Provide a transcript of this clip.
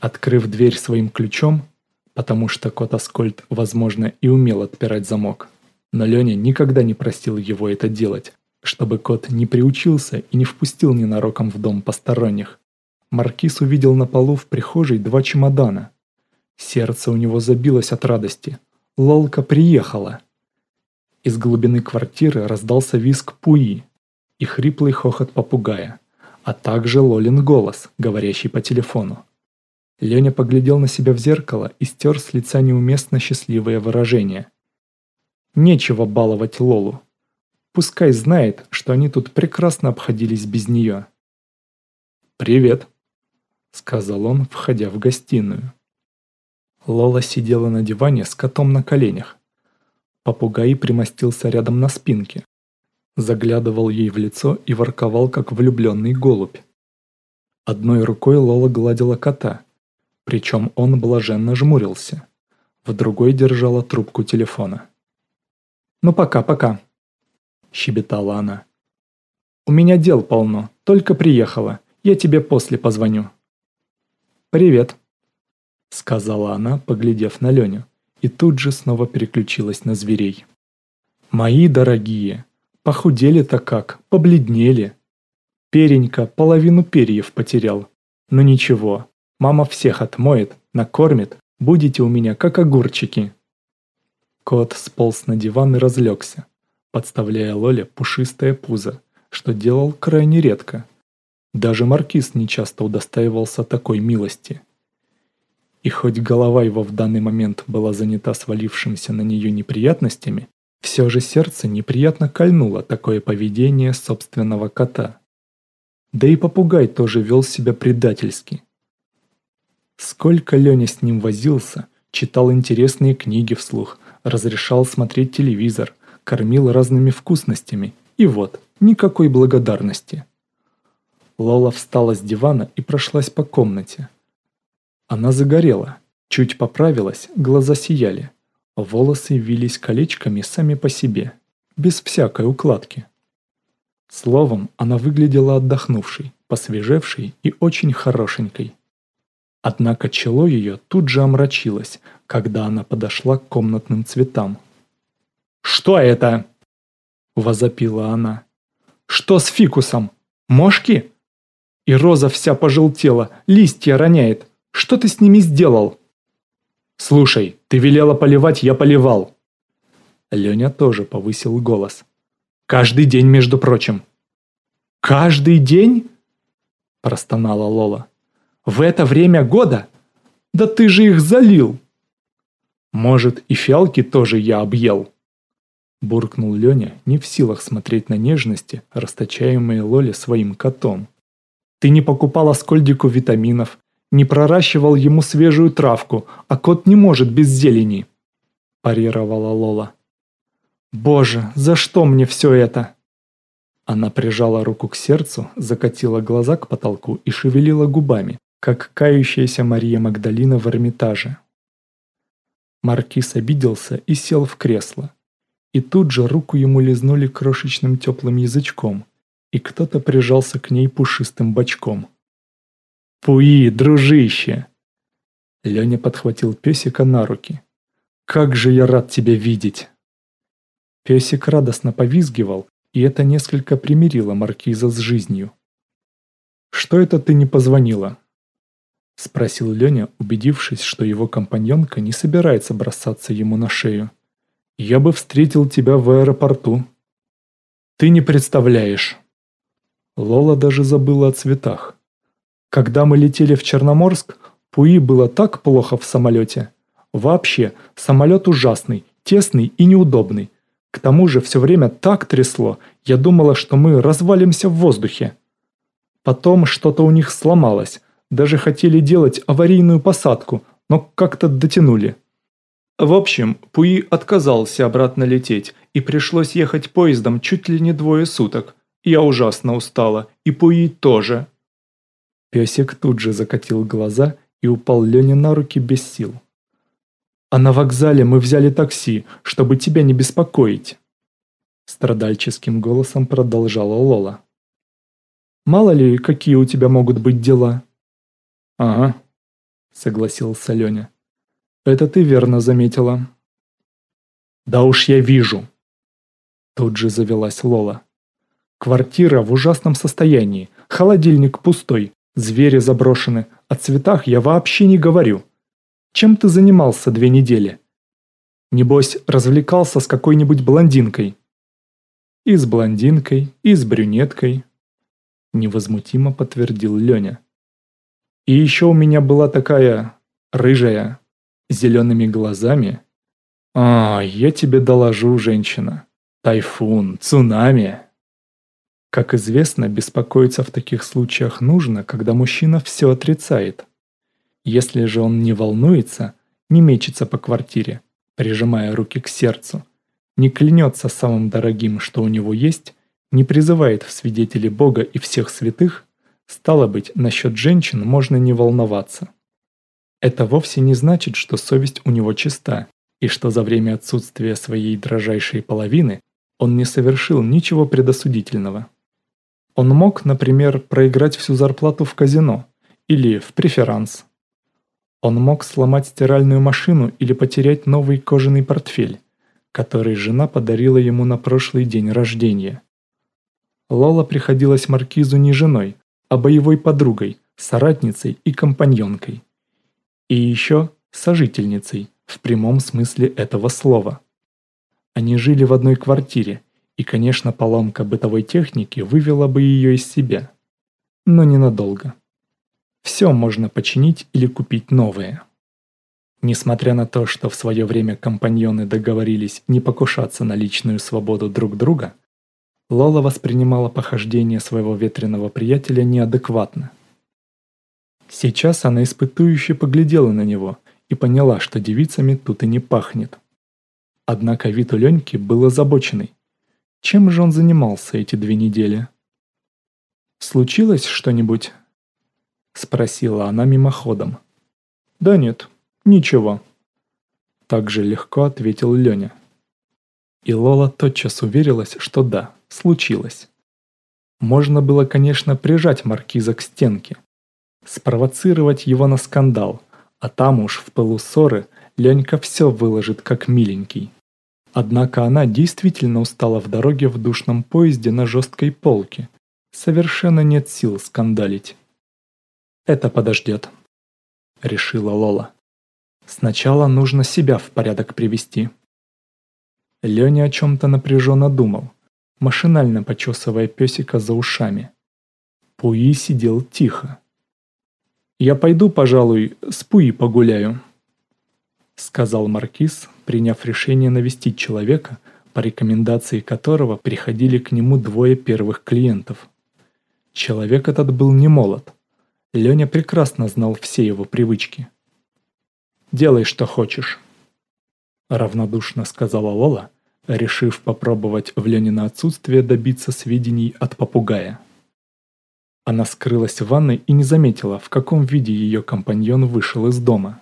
Открыв дверь своим ключом, потому что кот Аскольд, возможно, и умел отпирать замок, но Леня никогда не простил его это делать, чтобы кот не приучился и не впустил ненароком в дом посторонних. Маркиз увидел на полу в прихожей два чемодана. Сердце у него забилось от радости. Лолка приехала. Из глубины квартиры раздался визг пуи и хриплый хохот попугая, а также Лолин голос, говорящий по телефону. Леня поглядел на себя в зеркало и стер с лица неуместно счастливое выражение. Нечего баловать Лолу. Пускай знает, что они тут прекрасно обходились без нее. «Привет», — сказал он, входя в гостиную. Лола сидела на диване с котом на коленях. Попугай примостился рядом на спинке. Заглядывал ей в лицо и ворковал, как влюбленный голубь. Одной рукой Лола гладила кота, причем он блаженно жмурился. В другой держала трубку телефона. «Ну пока-пока», — щебетала она. «У меня дел полно, только приехала. Я тебе после позвоню». «Привет», — сказала она, поглядев на Леню, и тут же снова переключилась на зверей. «Мои дорогие, похудели-то как, побледнели. Перенька половину перьев потерял. Но ничего, мама всех отмоет, накормит, будете у меня как огурчики». Кот сполз на диван и разлегся, подставляя Лоле пушистое пузо, что делал крайне редко. Даже маркиз нечасто удостаивался такой милости. И хоть голова его в данный момент была занята свалившимся на нее неприятностями, все же сердце неприятно кольнуло такое поведение собственного кота. Да и попугай тоже вел себя предательски. Сколько Леня с ним возился, читал интересные книги вслух, разрешал смотреть телевизор, кормил разными вкусностями, и вот, никакой благодарности. Лола встала с дивана и прошлась по комнате. Она загорела, чуть поправилась, глаза сияли. Волосы вились колечками сами по себе, без всякой укладки. Словом, она выглядела отдохнувшей, посвежевшей и очень хорошенькой. Однако чело ее тут же омрачилось, когда она подошла к комнатным цветам. «Что это?» – возопила она. «Что с фикусом? Мошки?» И роза вся пожелтела, листья роняет. Что ты с ними сделал?» «Слушай, ты велела поливать, я поливал». Леня тоже повысил голос. «Каждый день, между прочим». «Каждый день?» Простонала Лола. «В это время года? Да ты же их залил!» «Может, и фиалки тоже я объел?» Буркнул Леня, не в силах смотреть на нежности, расточаемые Лоле своим котом. Ты не покупал Аскольдику витаминов, не проращивал ему свежую травку, а кот не может без зелени», – парировала Лола. «Боже, за что мне все это?» Она прижала руку к сердцу, закатила глаза к потолку и шевелила губами, как кающаяся Мария Магдалина в Эрмитаже. Маркиз обиделся и сел в кресло. И тут же руку ему лизнули крошечным теплым язычком, и кто-то прижался к ней пушистым бочком. «Пуи, дружище!» Леня подхватил песика на руки. «Как же я рад тебя видеть!» Песик радостно повизгивал, и это несколько примирило маркиза с жизнью. «Что это ты не позвонила?» Спросил Леня, убедившись, что его компаньонка не собирается бросаться ему на шею. «Я бы встретил тебя в аэропорту». «Ты не представляешь!» Лола даже забыла о цветах. Когда мы летели в Черноморск, Пуи было так плохо в самолете. Вообще, самолет ужасный, тесный и неудобный. К тому же все время так трясло, я думала, что мы развалимся в воздухе. Потом что-то у них сломалось, даже хотели делать аварийную посадку, но как-то дотянули. В общем, Пуи отказался обратно лететь, и пришлось ехать поездом чуть ли не двое суток. Я ужасно устала, и Пуи тоже». Песик тут же закатил глаза и упал Лене на руки без сил. «А на вокзале мы взяли такси, чтобы тебя не беспокоить», страдальческим голосом продолжала Лола. «Мало ли, какие у тебя могут быть дела?» «Ага», согласился Леня. Это ты верно заметила. Да уж я вижу. Тут же завелась Лола. Квартира в ужасном состоянии, холодильник пустой, звери заброшены, о цветах я вообще не говорю. Чем ты занимался две недели? Небось, развлекался с какой-нибудь блондинкой. И с блондинкой, и с брюнеткой. Невозмутимо подтвердил Леня. И еще у меня была такая рыжая, с зелеными глазами. А, я тебе доложу, женщина. Тайфун, цунами. Как известно, беспокоиться в таких случаях нужно, когда мужчина все отрицает. Если же он не волнуется, не мечется по квартире, прижимая руки к сердцу, не клянется самым дорогим, что у него есть, не призывает в свидетели Бога и всех святых, стало быть, насчет женщин можно не волноваться. Это вовсе не значит, что совесть у него чиста, и что за время отсутствия своей дрожайшей половины он не совершил ничего предосудительного. Он мог, например, проиграть всю зарплату в казино или в преферанс. Он мог сломать стиральную машину или потерять новый кожаный портфель, который жена подарила ему на прошлый день рождения. Лола приходилась Маркизу не женой, а боевой подругой, соратницей и компаньонкой. И еще сожительницей, в прямом смысле этого слова. Они жили в одной квартире, и, конечно, поломка бытовой техники вывела бы ее из себя. Но ненадолго. Все можно починить или купить новое. Несмотря на то, что в свое время компаньоны договорились не покушаться на личную свободу друг друга, Лола воспринимала похождение своего ветреного приятеля неадекватно. Сейчас она испытующе поглядела на него и поняла, что девицами тут и не пахнет. Однако вид у Леньки был озабоченный. Чем же он занимался эти две недели? «Случилось что-нибудь?» Спросила она мимоходом. «Да нет, ничего». Так же легко ответил Леня. И Лола тотчас уверилась, что да, случилось. Можно было, конечно, прижать маркиза к стенке, спровоцировать его на скандал, а там уж в пылу ссоры Ленька все выложит как миленький. Однако она действительно устала в дороге в душном поезде на жесткой полке. Совершенно нет сил скандалить. «Это подождет», — решила Лола. «Сначала нужно себя в порядок привести». Леня о чем-то напряженно думал, машинально почесывая песика за ушами. Пуи сидел тихо. «Я пойду, пожалуй, с Пуи погуляю», — сказал Маркиз, приняв решение навестить человека, по рекомендации которого приходили к нему двое первых клиентов. Человек этот был не молод. Леня прекрасно знал все его привычки. «Делай, что хочешь», — равнодушно сказала Лола, решив попробовать в Ленина отсутствие добиться сведений от попугая. Она скрылась в ванной и не заметила, в каком виде ее компаньон вышел из дома.